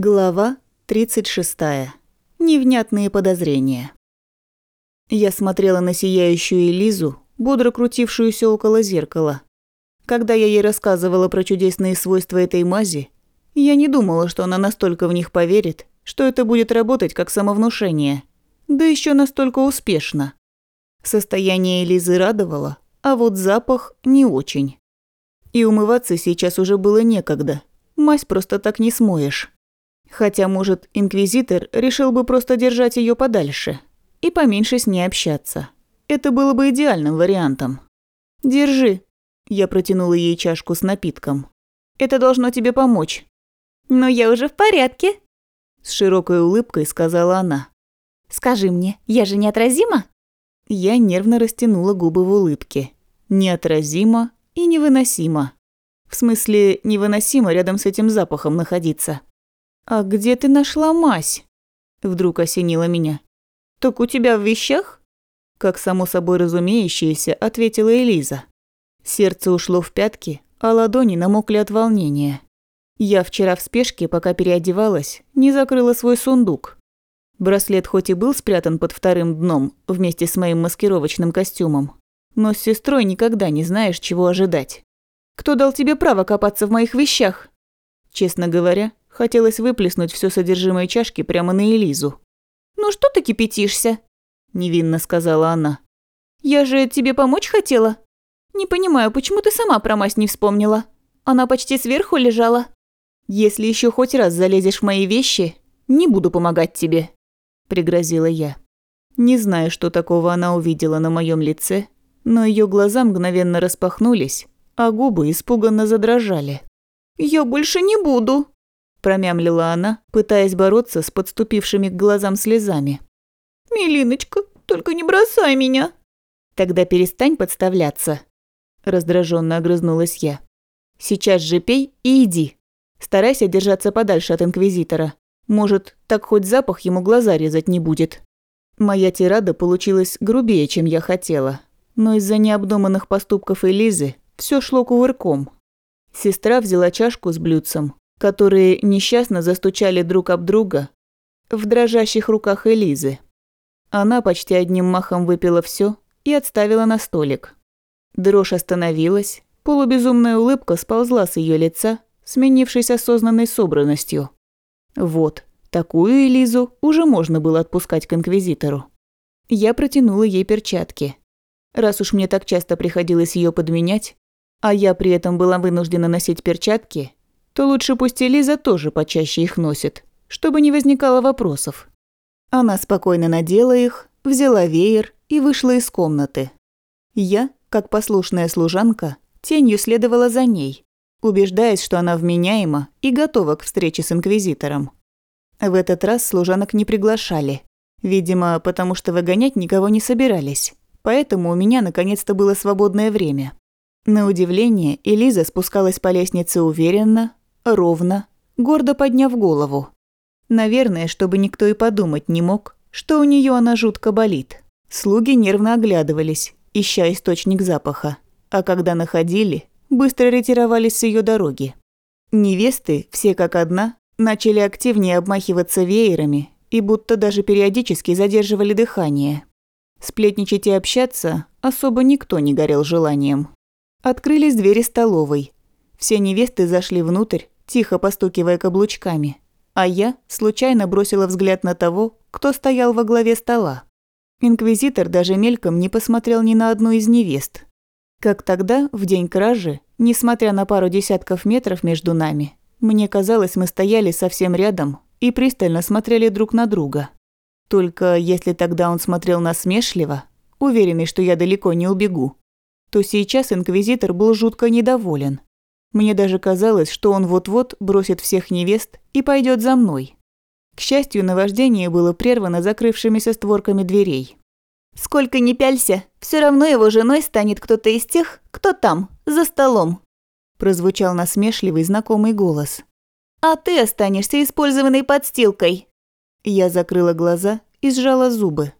Глава 36. Невнятные подозрения. Я смотрела на сияющую Элизу, бодро крутившуюся около зеркала. Когда я ей рассказывала про чудесные свойства этой мази, я не думала, что она настолько в них поверит, что это будет работать как самовнушение. Да еще настолько успешно. Состояние Элизы радовало, а вот запах не очень. И умываться сейчас уже было некогда. Мазь просто так не смоешь. Хотя, может, инквизитор решил бы просто держать ее подальше и поменьше с ней общаться. Это было бы идеальным вариантом. «Держи». Я протянула ей чашку с напитком. «Это должно тебе помочь». «Но я уже в порядке», – с широкой улыбкой сказала она. «Скажи мне, я же неотразима?» Я нервно растянула губы в улыбке. Неотразимо и невыносимо. В смысле, невыносимо рядом с этим запахом находиться. «А где ты нашла мазь?» Вдруг осенило меня. «Так у тебя в вещах?» Как само собой разумеющееся, ответила Элиза. Сердце ушло в пятки, а ладони намокли от волнения. Я вчера в спешке, пока переодевалась, не закрыла свой сундук. Браслет хоть и был спрятан под вторым дном вместе с моим маскировочным костюмом, но с сестрой никогда не знаешь, чего ожидать. «Кто дал тебе право копаться в моих вещах?» Честно говоря, Хотелось выплеснуть все содержимое чашки прямо на Элизу. «Ну что ты кипятишься?» – невинно сказала она. «Я же тебе помочь хотела. Не понимаю, почему ты сама про мазь не вспомнила? Она почти сверху лежала». «Если еще хоть раз залезешь в мои вещи, не буду помогать тебе», – пригрозила я. Не знаю, что такого она увидела на моем лице, но ее глаза мгновенно распахнулись, а губы испуганно задрожали. «Я больше не буду», промямлила она, пытаясь бороться с подступившими к глазам слезами. «Милиночка, только не бросай меня!» «Тогда перестань подставляться», – раздраженно огрызнулась я. «Сейчас же пей и иди. Старайся держаться подальше от Инквизитора. Может, так хоть запах ему глаза резать не будет». Моя тирада получилась грубее, чем я хотела, но из-за необдуманных поступков Элизы все шло кувырком. Сестра взяла чашку с блюдцем, которые несчастно застучали друг об друга в дрожащих руках Элизы. Она почти одним махом выпила все и отставила на столик. Дрожь остановилась, полубезумная улыбка сползла с ее лица, сменившись осознанной собранностью. Вот, такую Элизу уже можно было отпускать к инквизитору. Я протянула ей перчатки. Раз уж мне так часто приходилось ее подменять, а я при этом была вынуждена носить перчатки, то лучше пусть Элиза тоже почаще их носит, чтобы не возникало вопросов. Она спокойно надела их, взяла веер и вышла из комнаты. Я, как послушная служанка, тенью следовала за ней, убеждаясь, что она вменяема и готова к встрече с инквизитором. В этот раз служанок не приглашали, видимо, потому что выгонять никого не собирались, поэтому у меня наконец-то было свободное время. На удивление, Элиза спускалась по лестнице уверенно, ровно, гордо подняв голову. Наверное, чтобы никто и подумать не мог, что у нее она жутко болит. Слуги нервно оглядывались, ища источник запаха, а когда находили, быстро ретировались с ее дороги. Невесты, все как одна, начали активнее обмахиваться веерами и будто даже периодически задерживали дыхание. Сплетничать и общаться особо никто не горел желанием. Открылись двери столовой. Все невесты зашли внутрь, тихо постукивая каблучками, а я случайно бросила взгляд на того, кто стоял во главе стола. Инквизитор даже мельком не посмотрел ни на одну из невест. Как тогда, в день кражи, несмотря на пару десятков метров между нами, мне казалось, мы стояли совсем рядом и пристально смотрели друг на друга. Только если тогда он смотрел насмешливо, уверенный, что я далеко не убегу, то сейчас инквизитор был жутко недоволен. Мне даже казалось, что он вот-вот бросит всех невест и пойдет за мной. К счастью, наваждение было прервано закрывшимися створками дверей. «Сколько ни пялься, все равно его женой станет кто-то из тех, кто там, за столом», прозвучал насмешливый знакомый голос. «А ты останешься использованной подстилкой». Я закрыла глаза и сжала зубы.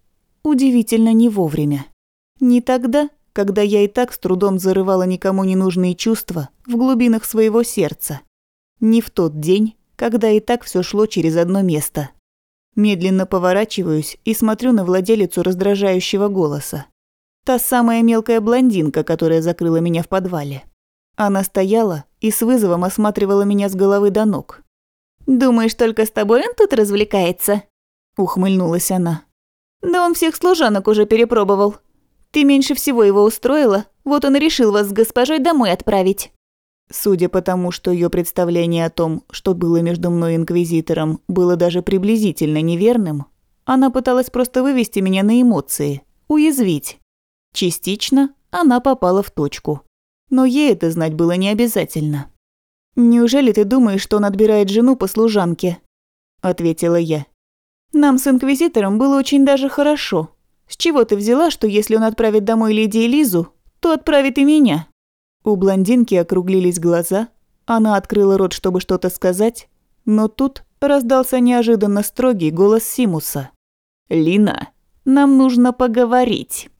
Удивительно не вовремя. Не тогда, когда я и так с трудом зарывала никому не нужные чувства в глубинах своего сердца. Не в тот день, когда и так все шло через одно место. Медленно поворачиваюсь и смотрю на владелицу раздражающего голоса. Та самая мелкая блондинка, которая закрыла меня в подвале. Она стояла и с вызовом осматривала меня с головы до ног. «Думаешь, только с тобой он тут развлекается?» Ухмыльнулась она. «Да он всех служанок уже перепробовал. Ты меньше всего его устроила, вот он и решил вас с госпожой домой отправить». Судя по тому, что ее представление о том, что было между мной и Инквизитором, было даже приблизительно неверным, она пыталась просто вывести меня на эмоции, уязвить. Частично она попала в точку. Но ей это знать было не обязательно. «Неужели ты думаешь, что он отбирает жену по служанке?» – ответила я. «Нам с Инквизитором было очень даже хорошо. С чего ты взяла, что если он отправит домой леди Элизу, то отправит и меня?» У блондинки округлились глаза, она открыла рот, чтобы что-то сказать, но тут раздался неожиданно строгий голос Симуса. «Лина, нам нужно поговорить».